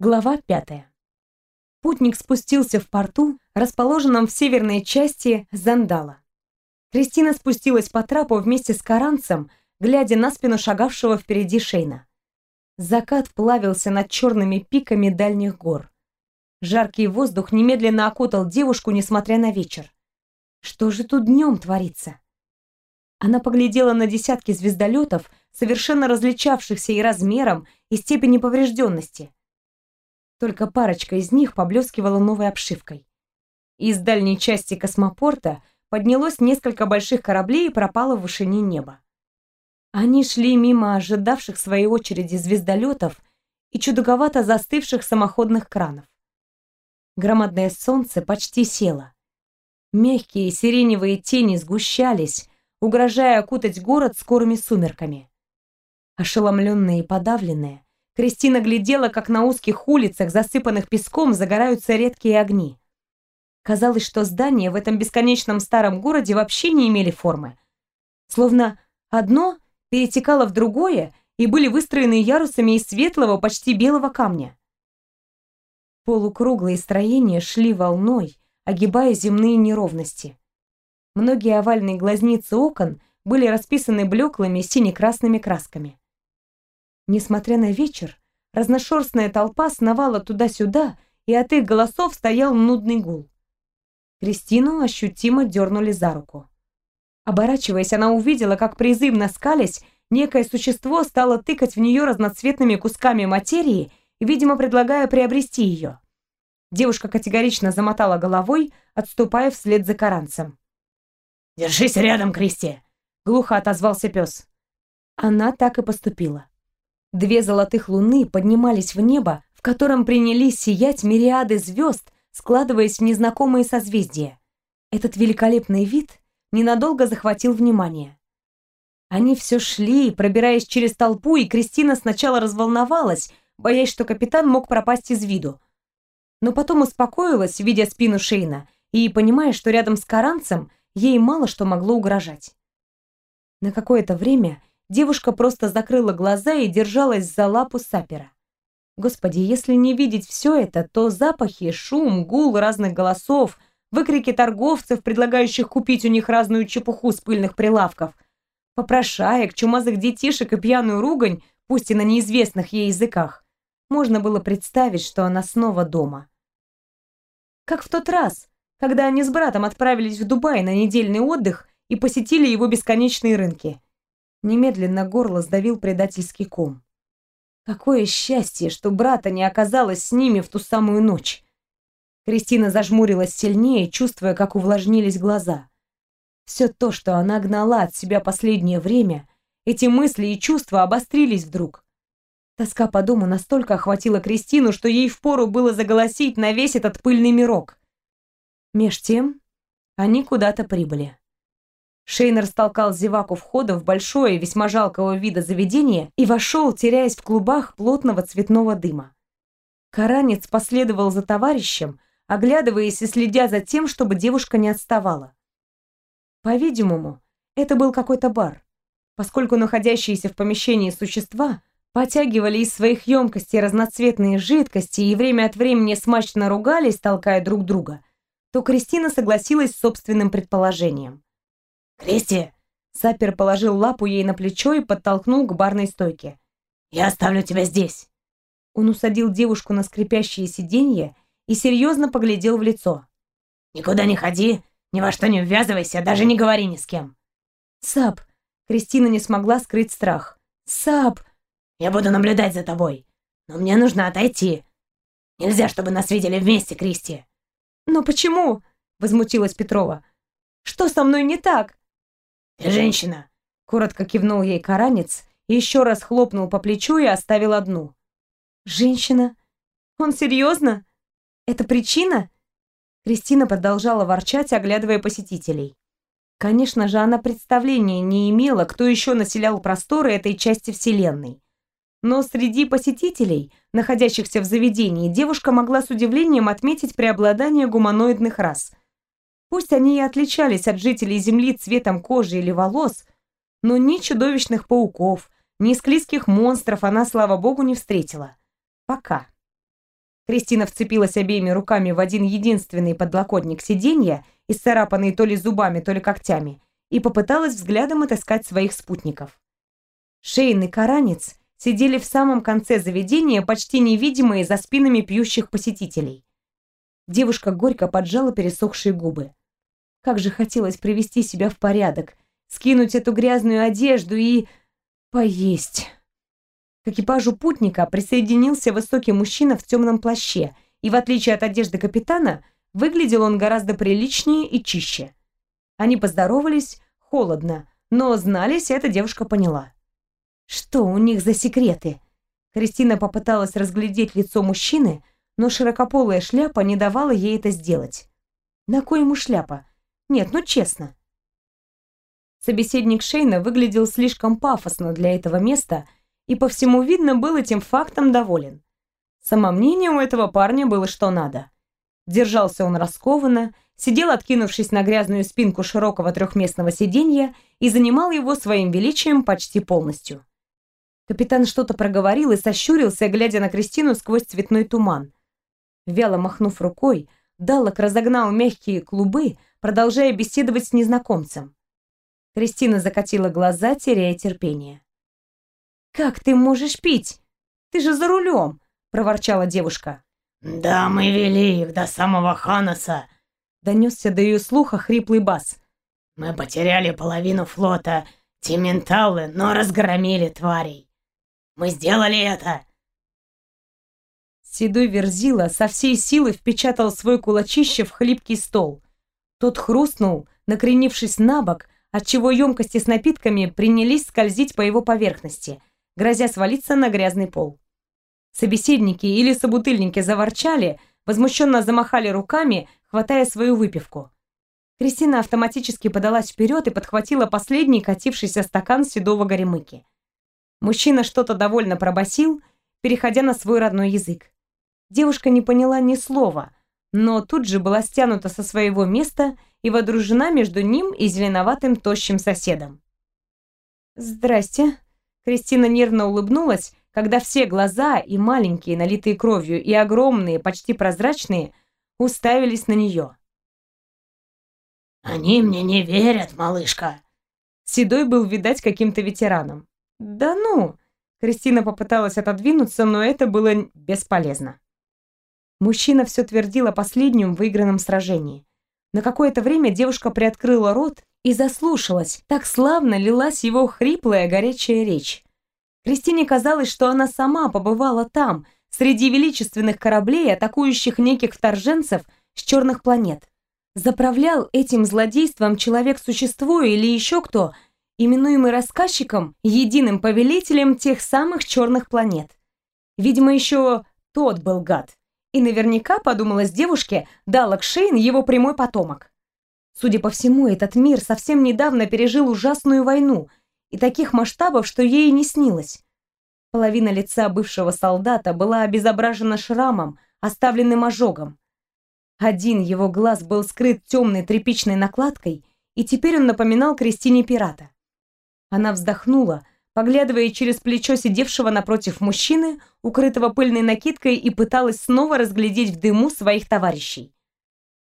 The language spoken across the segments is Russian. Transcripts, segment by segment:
Глава пятая. Путник спустился в порту, расположенном в северной части Зандала. Кристина спустилась по трапу вместе с Каранцем, глядя на спину шагавшего впереди Шейна. Закат плавился над черными пиками дальних гор. Жаркий воздух немедленно окутал девушку, несмотря на вечер. Что же тут днем творится? Она поглядела на десятки звездолетов, совершенно различавшихся и размером, и степени поврежденности. Только парочка из них поблескивала новой обшивкой. Из дальней части космопорта поднялось несколько больших кораблей и пропало в вышине неба. Они шли мимо ожидавших своей очереди звездолетов и чудаковато застывших самоходных кранов. Громадное солнце почти село. Мягкие сиреневые тени сгущались, угрожая окутать город скорыми сумерками. Ошеломленная и подавленная, Кристина глядела, как на узких улицах, засыпанных песком, загораются редкие огни. Казалось, что здания в этом бесконечном старом городе вообще не имели формы. Словно одно перетекало в другое и были выстроены ярусами из светлого, почти белого камня. Полукруглые строения шли волной, огибая земные неровности. Многие овальные глазницы окон были расписаны блеклыми сине-красными красками. Несмотря на вечер, разношерстная толпа сновала туда-сюда, и от их голосов стоял нудный гул. Кристину ощутимо дернули за руку. Оборачиваясь, она увидела, как призывно скались, некое существо стало тыкать в нее разноцветными кусками материи, видимо, предлагая приобрести ее. Девушка категорично замотала головой, отступая вслед за каранцем. «Держись рядом, Кристи!» — глухо отозвался пес. Она так и поступила. Две золотых луны поднимались в небо, в котором принялись сиять мириады звезд, складываясь в незнакомые созвездия. Этот великолепный вид ненадолго захватил внимание. Они все шли, пробираясь через толпу, и Кристина сначала разволновалась, боясь, что капитан мог пропасть из виду. Но потом успокоилась, видя спину Шейна, и понимая, что рядом с Каранцем ей мало что могло угрожать. На какое-то время Девушка просто закрыла глаза и держалась за лапу сапера. Господи, если не видеть все это, то запахи, шум, гул разных голосов, выкрики торговцев, предлагающих купить у них разную чепуху с пыльных прилавков, попрошаек, чумазых детишек и пьяную ругань, пусть и на неизвестных ей языках, можно было представить, что она снова дома. Как в тот раз, когда они с братом отправились в Дубай на недельный отдых и посетили его бесконечные рынки. Немедленно горло сдавил предательский ком. Какое счастье, что брата не оказалось с ними в ту самую ночь. Кристина зажмурилась сильнее, чувствуя, как увлажнились глаза. Все то, что она гнала от себя последнее время, эти мысли и чувства обострились вдруг. Тоска по дому настолько охватила Кристину, что ей впору было заголосить на весь этот пыльный мирок. Меж тем они куда-то прибыли. Шейнер столкал зеваку входа в большое, весьма жалкого вида заведение и вошел, теряясь в клубах плотного цветного дыма. Каранец последовал за товарищем, оглядываясь и следя за тем, чтобы девушка не отставала. По-видимому, это был какой-то бар, поскольку находящиеся в помещении существа потягивали из своих емкостей разноцветные жидкости и время от времени смачно ругались, толкая друг друга, то Кристина согласилась с собственным предположением. «Кристи!» Сапер положил лапу ей на плечо и подтолкнул к барной стойке. «Я оставлю тебя здесь!» Он усадил девушку на скрипящее сиденье и серьезно поглядел в лицо. «Никуда не ходи, ни во что не ввязывайся, даже не говори ни с кем!» «Сап!» Кристина не смогла скрыть страх. «Сап!» «Я буду наблюдать за тобой, но мне нужно отойти. Нельзя, чтобы нас видели вместе, Кристи!» «Но почему?» — возмутилась Петрова. «Что со мной не так?» «Ты женщина!» — коротко кивнул ей каранец еще раз хлопнул по плечу и оставил одну. «Женщина? Он серьезно? Это причина?» Кристина продолжала ворчать, оглядывая посетителей. Конечно же, она представления не имела, кто еще населял просторы этой части Вселенной. Но среди посетителей, находящихся в заведении, девушка могла с удивлением отметить преобладание гуманоидных рас. Пусть они и отличались от жителей Земли цветом кожи или волос, но ни чудовищных пауков, ни склизких монстров она, слава богу, не встретила. Пока. Кристина вцепилась обеими руками в один единственный подлокотник сиденья, исцарапанный то ли зубами, то ли когтями, и попыталась взглядом отыскать своих спутников. Шейн и Каранец сидели в самом конце заведения, почти невидимые за спинами пьющих посетителей. Девушка горько поджала пересохшие губы. Как же хотелось привести себя в порядок, скинуть эту грязную одежду и... поесть. К экипажу путника присоединился высокий мужчина в темном плаще, и в отличие от одежды капитана, выглядел он гораздо приличнее и чище. Они поздоровались холодно, но знались, эта девушка поняла. Что у них за секреты? Кристина попыталась разглядеть лицо мужчины, но широкополая шляпа не давала ей это сделать. На кой ему шляпа? Нет, ну честно. Собеседник Шейна выглядел слишком пафосно для этого места – и по всему видно был этим фактом доволен. Самомнение у этого парня было что надо. Держался он раскованно, сидел, откинувшись на грязную спинку широкого трехместного сиденья и занимал его своим величием почти полностью. Капитан что-то проговорил и сощурился, глядя на Кристину сквозь цветной туман. Вяло махнув рукой, Даллок разогнал мягкие клубы, продолжая беседовать с незнакомцем. Кристина закатила глаза, теряя терпение. «Как ты можешь пить? Ты же за рулем!» — проворчала девушка. «Да, мы вели их до самого Ханаса!» — донесся до ее слуха хриплый бас. «Мы потеряли половину флота, те менталы, но разгромили тварей. Мы сделали это!» Седой Верзила со всей силы впечатал свой кулачище в хлипкий стол. Тот хрустнул, накренившись на бок, отчего емкости с напитками принялись скользить по его поверхности — грозя свалиться на грязный пол. Собеседники или собутыльники заворчали, возмущенно замахали руками, хватая свою выпивку. Кристина автоматически подалась вперед и подхватила последний катившийся стакан седого горемыки. Мужчина что-то довольно пробасил, переходя на свой родной язык. Девушка не поняла ни слова, но тут же была стянута со своего места и водружена между ним и зеленоватым тощим соседом. «Здрасте», Кристина нервно улыбнулась, когда все глаза, и маленькие, налитые кровью, и огромные, почти прозрачные, уставились на нее. «Они мне не верят, малышка!» Седой был, видать, каким-то ветераном. «Да ну!» Кристина попыталась отодвинуться, но это было бесполезно. Мужчина все твердил о последнем выигранном сражении. На какое-то время девушка приоткрыла рот и заслушалась, так славно лилась его хриплая горячая речь. Кристине казалось, что она сама побывала там, среди величественных кораблей, атакующих неких вторженцев с черных планет. Заправлял этим злодейством человек-существо или еще кто, именуемый рассказчиком, единым повелителем тех самых черных планет. Видимо, еще тот был гад. И наверняка, подумалась девушке, Далок Шейн его прямой потомок. Судя по всему, этот мир совсем недавно пережил ужасную войну и таких масштабов, что ей и не снилось. Половина лица бывшего солдата была обезображена шрамом, оставленным ожогом. Один его глаз был скрыт темной тряпичной накладкой, и теперь он напоминал Кристине пирата. Она вздохнула, поглядывая через плечо сидевшего напротив мужчины, укрытого пыльной накидкой, и пыталась снова разглядеть в дыму своих товарищей.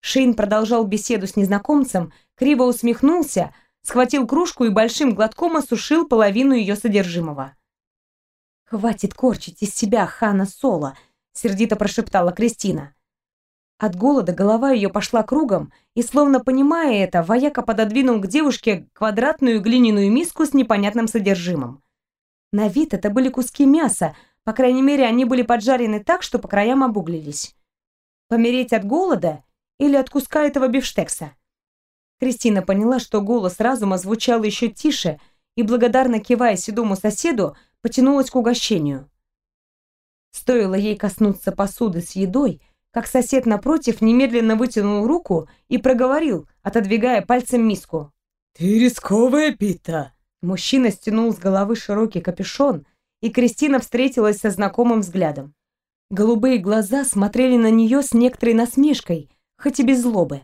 Шейн продолжал беседу с незнакомцем, криво усмехнулся, схватил кружку и большим глотком осушил половину ее содержимого. «Хватит корчить из себя хана Соло», — сердито прошептала Кристина. От голода голова ее пошла кругом, и, словно понимая это, вояка пододвинул к девушке квадратную глиняную миску с непонятным содержимым. На вид это были куски мяса, по крайней мере, они были поджарены так, что по краям обуглились. Помереть от голода или от куска этого бифштекса. Кристина поняла, что голос разума звучал еще тише и, благодарно кивая седому соседу, потянулась к угощению. Стоило ей коснуться посуды с едой, как сосед напротив немедленно вытянул руку и проговорил, отодвигая пальцем миску. «Ты рисковая, Пита!» Мужчина стянул с головы широкий капюшон, и Кристина встретилась со знакомым взглядом. Голубые глаза смотрели на нее с некоторой насмешкой, хоть и без злобы.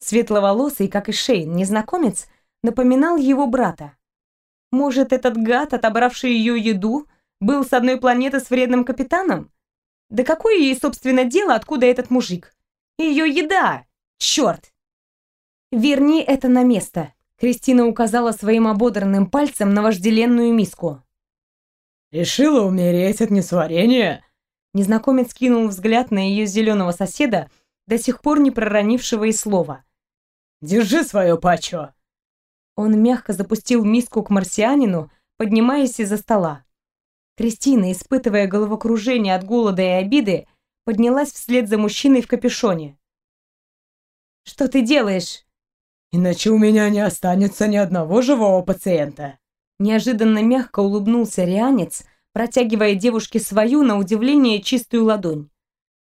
Светловолосый, как и Шейн, незнакомец, напоминал его брата. Может, этот гад, отобравший ее еду, был с одной планеты с вредным капитаном? Да какое ей, собственно, дело, откуда этот мужик? Ее еда! Черт! Верни это на место. Кристина указала своим ободранным пальцем на вожделенную миску. «Решила умереть от несварения?» Незнакомец кинул взгляд на ее зеленого соседа, до сих пор не проронившего и слова. «Держи свое пачо!» Он мягко запустил миску к марсианину, поднимаясь из-за стола. Кристина, испытывая головокружение от голода и обиды, поднялась вслед за мужчиной в капюшоне. «Что ты делаешь?» «Иначе у меня не останется ни одного живого пациента!» Неожиданно мягко улыбнулся Рианец, протягивая девушке свою, на удивление, чистую ладонь.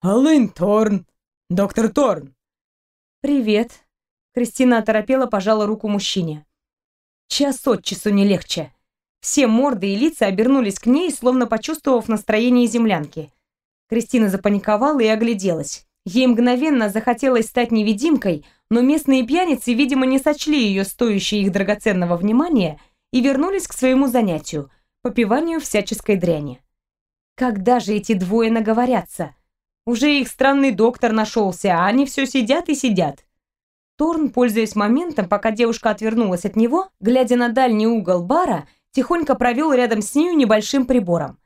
«Алын Торн! Доктор Торн!» «Привет!» Кристина оторопела, пожала руку мужчине. Час от часу не легче. Все морды и лица обернулись к ней, словно почувствовав настроение землянки. Кристина запаниковала и огляделась. Ей мгновенно захотелось стать невидимкой, но местные пьяницы, видимо, не сочли ее стоящей их драгоценного внимания и вернулись к своему занятию – попиванию всяческой дряни. Когда же эти двое наговорятся? Уже их странный доктор нашелся, а они все сидят и сидят. Торн, пользуясь моментом, пока девушка отвернулась от него, глядя на дальний угол бара, тихонько провел рядом с нею небольшим прибором.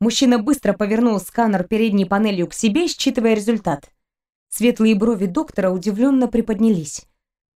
Мужчина быстро повернул сканер передней панелью к себе, считывая результат. Светлые брови доктора удивленно приподнялись.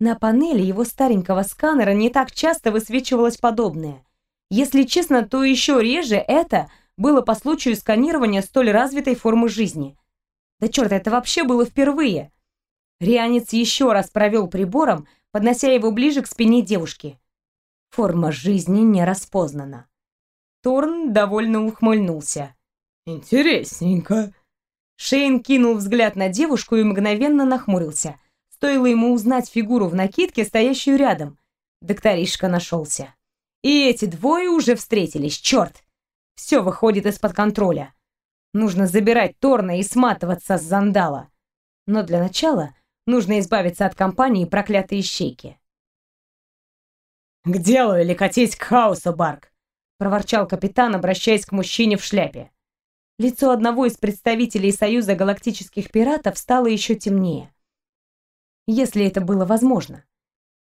На панели его старенького сканера не так часто высвечивалось подобное. Если честно, то еще реже это было по случаю сканирования столь развитой формы жизни. Да черт, это вообще было впервые. Рианец еще раз провел прибором, поднося его ближе к спине девушки. Форма жизни не распознана. Торн довольно ухмыльнулся. «Интересненько». Шейн кинул взгляд на девушку и мгновенно нахмурился. Стоило ему узнать фигуру в накидке, стоящую рядом. Докторишка нашелся. И эти двое уже встретились, черт! Все выходит из-под контроля. Нужно забирать Торна и сматываться с Зандала. Но для начала Нужно избавиться от компании проклятые ищейки. «К делу или катись к хаосу, Барк!» — проворчал капитан, обращаясь к мужчине в шляпе. Лицо одного из представителей Союза галактических пиратов стало еще темнее. Если это было возможно.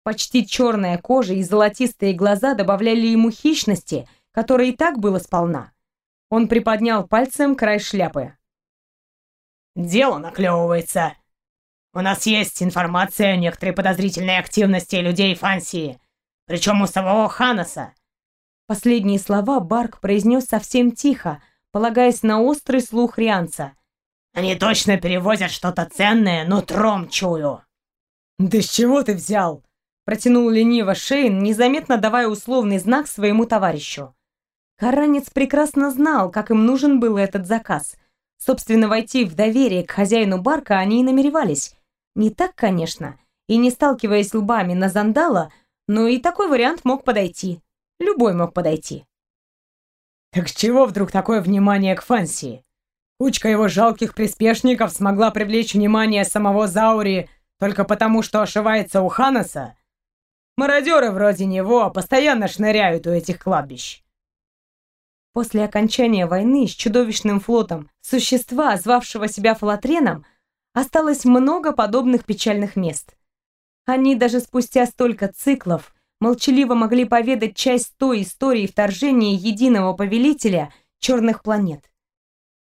Почти черная кожа и золотистые глаза добавляли ему хищности, которой и так было сполна. Он приподнял пальцем край шляпы. «Дело наклевывается!» У нас есть информация о некоторой подозрительной активности людей Фансии, причем у самого Ханаса». Последние слова Барк произнес совсем тихо, полагаясь на острый слух Рианца. «Они точно перевозят что-то ценное, но тром чую». «Да с чего ты взял?» Протянул лениво Шейн, незаметно давая условный знак своему товарищу. Каранец прекрасно знал, как им нужен был этот заказ. Собственно, войти в доверие к хозяину барка они и намеревались. Не так, конечно, и не сталкиваясь лбами на Зандала, но и такой вариант мог подойти. Любой мог подойти. Так с чего вдруг такое внимание к Фанси? Кучка его жалких приспешников смогла привлечь внимание самого Заури только потому, что ошивается у Ханаса? Мародеры вроде него постоянно шныряют у этих кладбищ. После окончания войны с чудовищным флотом существа, звавшего себя Фалатреном, осталось много подобных печальных мест. Они даже спустя столько циклов молчаливо могли поведать часть той истории вторжения единого повелителя черных планет.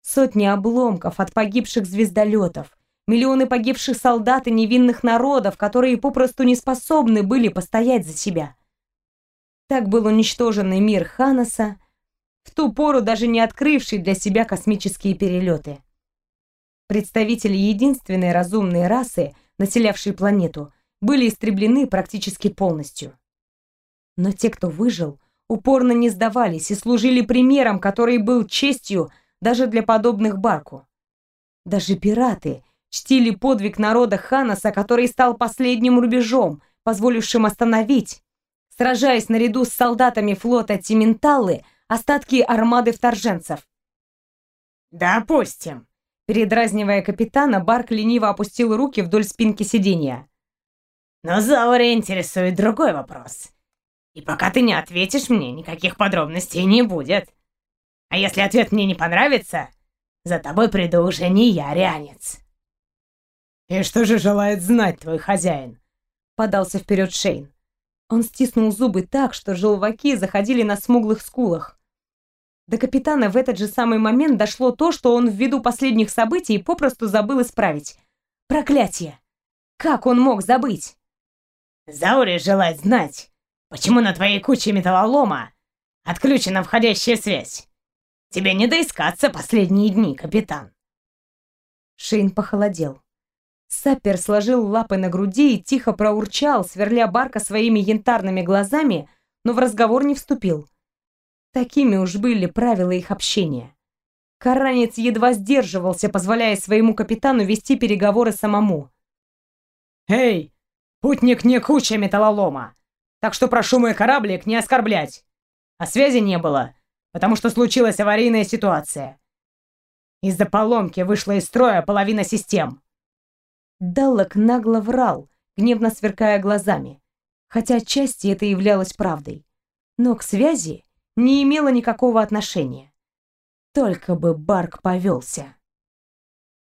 Сотни обломков от погибших звездолетов, миллионы погибших солдат и невинных народов, которые попросту не способны были постоять за себя. Так был уничтоженный мир Ханаса, в ту пору даже не открывший для себя космические перелеты. Представители единственной разумной расы, населявшей планету, были истреблены практически полностью. Но те, кто выжил, упорно не сдавались и служили примером, который был честью даже для подобных Барку. Даже пираты чтили подвиг народа Ханаса, который стал последним рубежом, позволившим остановить, сражаясь наряду с солдатами флота Тименталы, остатки армады вторженцев. «Допустим», Передразнивая капитана, Барк лениво опустил руки вдоль спинки сиденья. «Но Заури интересует другой вопрос. И пока ты не ответишь мне, никаких подробностей не будет. А если ответ мне не понравится, За тобой приду уже не я, рянец. И что же желает знать твой хозяин? Подался вперед Шейн. Он стиснул зубы так, что желваки заходили на смуглых скулах. До капитана в этот же самый момент дошло то, что он ввиду последних событий попросту забыл исправить. Проклятие! Как он мог забыть? Заури желает знать, почему на твоей куче металлолома отключена входящая связь. Тебе не доискаться последние дни, капитан. Шейн похолодел. Саппер сложил лапы на груди и тихо проурчал, сверля Барка своими янтарными глазами, но в разговор не вступил. Такими уж были правила их общения. Каранец едва сдерживался, позволяя своему капитану вести переговоры самому. «Эй, путник не куча металлолома, так что прошу мой кораблик не оскорблять. А связи не было, потому что случилась аварийная ситуация. Из-за поломки вышла из строя половина систем. Даллок нагло врал, гневно сверкая глазами, хотя отчасти это являлось правдой. Но к связи не имело никакого отношения. Только бы Барк повелся.